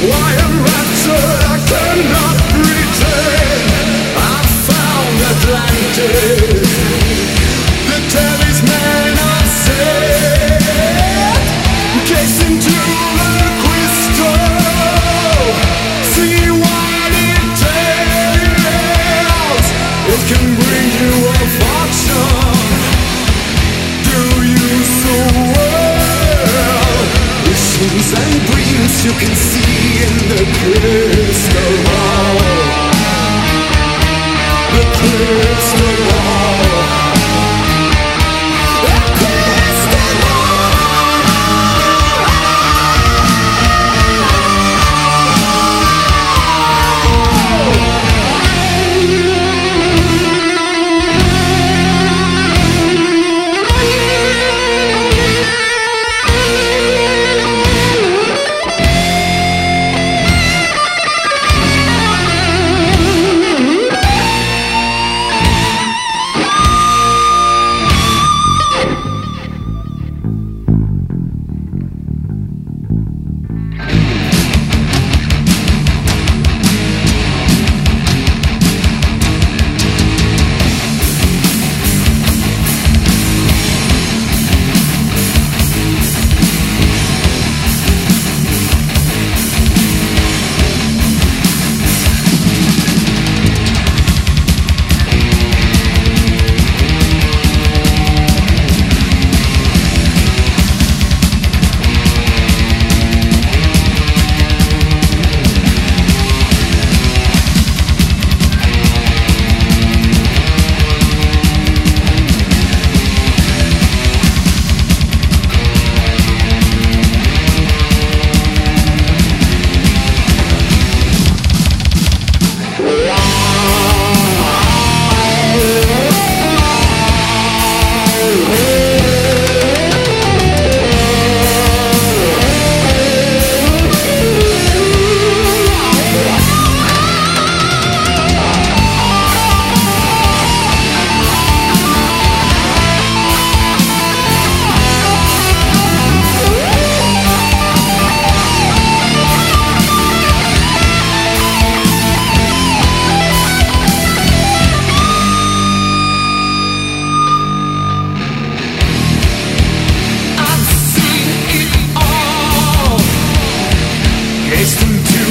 I cannot I found Atlantis. dreams you can see in the crystal ball. The crystal ball.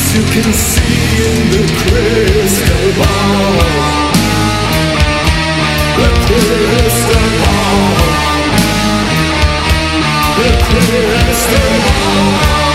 dreams you can see in the crystal ball. The crystal ball. The crystal ball.